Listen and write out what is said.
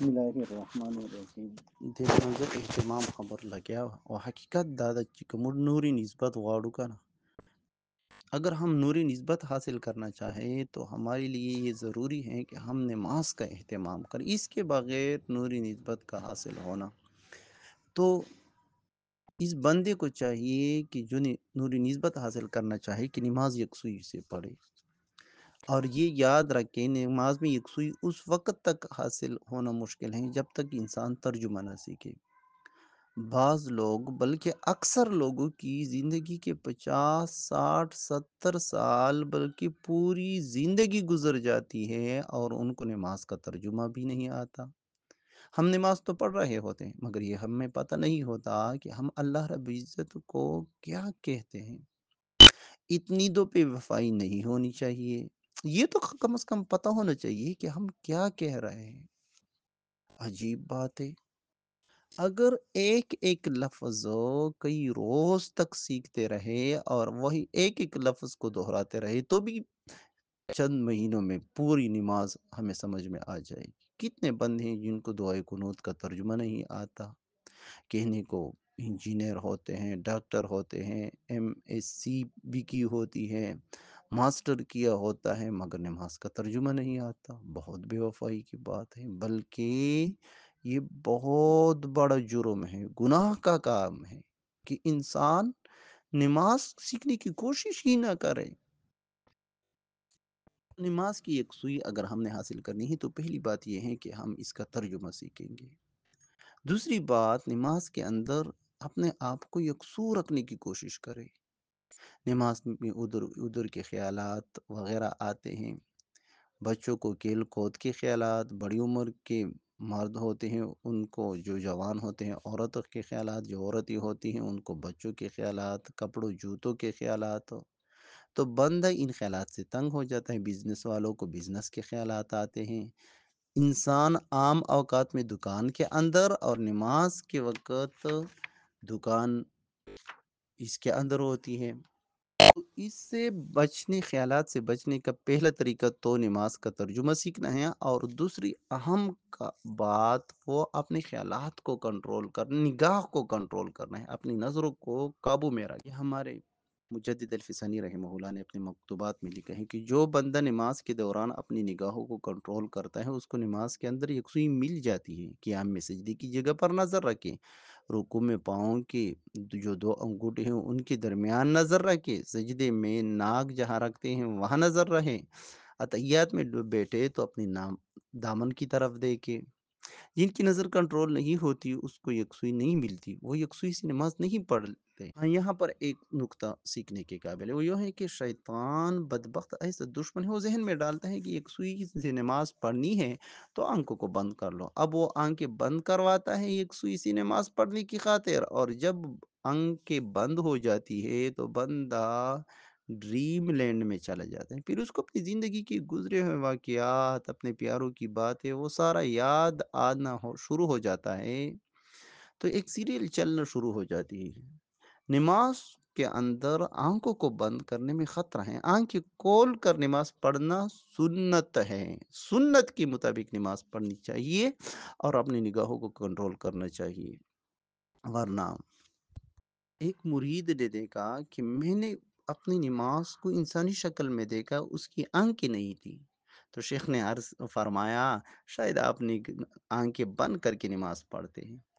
بسم الله الرحمن الرحیم۔ د منظر اهتمام خبر لگیا او حقیقت دا ده چې کوم نوری نسبت غواړو کنه اگر ہم نوری نسبت حاصل کرنا چاہیں تو ہمارے لیے یہ ضروری ہے کہ ہم نماز کا اہتمام کریں، اس کے بغیر نوری نسبت کا حاصل ہونا۔ تو اس بندے کو چاہیے کہ جو نوری نسبت حاصل کرنا چاہے کہ نماز یکسوئی سے پڑھے۔ اور یہ یاد رکھیں، نماز میں یکسوئی اس وقت تک حاصل ہونا مشکل ہے جب تک انسان ترجمہ نہ سیکھے۔ بعض لوگ، بلکہ اکثر لوگوں کی زندگی کے پچاس، ساٹھ، ستر سال بلکہ پوری زندگی گزر جاتی ہے اور ان کو نماز کا ترجمہ بھی نہیں آتا۔ ہم نماز تو پڑھ رہے ہوتے ہیں، مگر یہ ہمیں پتہ نہیں ہوتا کہ ہم اللہ رب العزت کو کیا کہتے ہیں۔ اتنی دو بے وفائی نہیں ہونی چاہیے۔ یہ تو کم از کم پتہ ہونا چاہیے کہ ہم کیا کہہ رہے ہیں عجیب بات ہے اگر ایک ایک لفظ کئی روز تک سیکھتے رہے اور وہی ایک ایک لفظ کو دہراتے رہے تو بھی چند مہینوں میں پوری نماز ہمیں سمجھ میں آ جائے گی کتنے بند ہیں جن کو دعائے کنوت کا ترجمہ نہیں آتا کہنے کو انجینئر ہوتے ہیں ڈاکٹر ہوتے ہیں ایم ایس سی بھی کی ہوتی ہے ماسٹر کیا ہوتا ہے، مگر نماز کا ترجمہ نہیں آتا۔ بہت بے وفائی کی بات ہے، بلکہ یہ بہت بڑا جرم ہے، گناہ کا کام ہے کہ انسان نماز سیکھنے کی کوشش ہی نہ کرے۔ نماز کی ایک سوئی اگر ہم نے حاصل کرنی ہے تو پہلی بات یہ ہے کہ ہم اس کا ترجمہ سیکھیں گے۔ دوسری بات، نماز کے اندر اپنے آپ کو یکسو رکھنے کی کوشش کرے۔ نماز میں ادھر ادھر کے خیالات وغیرہ آتے ہیں۔ بچوں کو کھیل کود کے خیالات، بڑی عمر کے مرد ہوتے ہیں، ان کو جو جوان ہوتے ہیں، عورتوں کے خیالات، جو عورتیں ہوتی ہیں، ان کو بچوں کے خیالات، کپڑوں، جوتوں کے خیالات۔ تو بندہ ان خیالات سے تنگ ہو جاتا ہے، بزنس والوں کو بزنس کے خیالات آتے ہیں۔ انسان عام اوقات میں دکان کے اندر اور نماز کے وقت دکان اس کے اندر ہوتی ہے۔ تو اس سے بچنے، خیالات سے بچنے کا پہلا طریقہ تو نماز کا ترجمہ سیکھنا ہے، اور دوسری اہم کا بات وہ اپنے خیالات کو کنٹرول کر نگاہ کو کنٹرول کرنا ہے، اپنی نظروں کو قابو میں رکھ ہمارے مجدد الفسانی رحمہ اللہ نے اپنے مکتوبات میں لکھا ہے کہ جو بندہ نماز کے دوران اپنی نگاہوں کو کنٹرول کرتا ہے، اس کو نماز کے اندر یکسوئی مل جاتی ہے۔ کہ ہم میں سجدی کی جگہ پر نظر رکھیں رکو میں پاؤں کے جو دو انگوٹے ہیں، ان کے درمیان نظر رکھے سجدے میں ناک جہاں رکھتے ہیں، وہاں نظر رہے عطیات میں بیٹھے تو اپنی نام، دامن کی طرف دیکھے جن کی نظر کنٹرول نہیں ہوتی، اس کو یکسوئی نہیں ملتی، وہ یکسوئی سے نماز نہیں پڑھتے ہاں یہاں پر ایک نقطہ سیکھنے کے قابل ہے، وہ یہ ہے کہ شیطان بدبخت ایسا دشمن ہے وہ ذہن میں ڈالتا ہے کہ یکسوئی سے نماز پڑھنی ہے تو آنکھوں کو بند کر لو۔ اب وہ آنکھیں بند کرواتا ہے یکسوئی سے نماز پڑھنے کی خاطر اور جب آنکھیں بند ہو جاتی ہے تو بندہ ڈریم لینڈ میں چلا جاتا ہے پھر اس کو اپنی زندگی کی گزرے ہوئے واقعات، اپنے پیاروں کی باتیں، وہ سارا یاد آنا ہو، شروع ہو جاتا ہے۔ تو ایک سیریل چلنا شروع ہو جاتی ہے۔ نماز کے اندر آنکھوں کو بند کرنے میں خطرہ ہے۔ آنکھیں کول کر نماز پڑھنا سنت ہے۔ سنت کے مطابق نماز پڑھنی چاہیے اور اپنی نگاہوں کو کنٹرول کرنا چاہیے۔ ورنہ ایک مرید نے دیکھا کہ میں نے اپنی نماز کو انسانی شکل میں دیکھا، اس کی آنکھیں نہیں تھی تو شیخ نے عرض فرمایا، شاید آپ نے آنکھیں بند کر کے نماز پڑھتے ہیں۔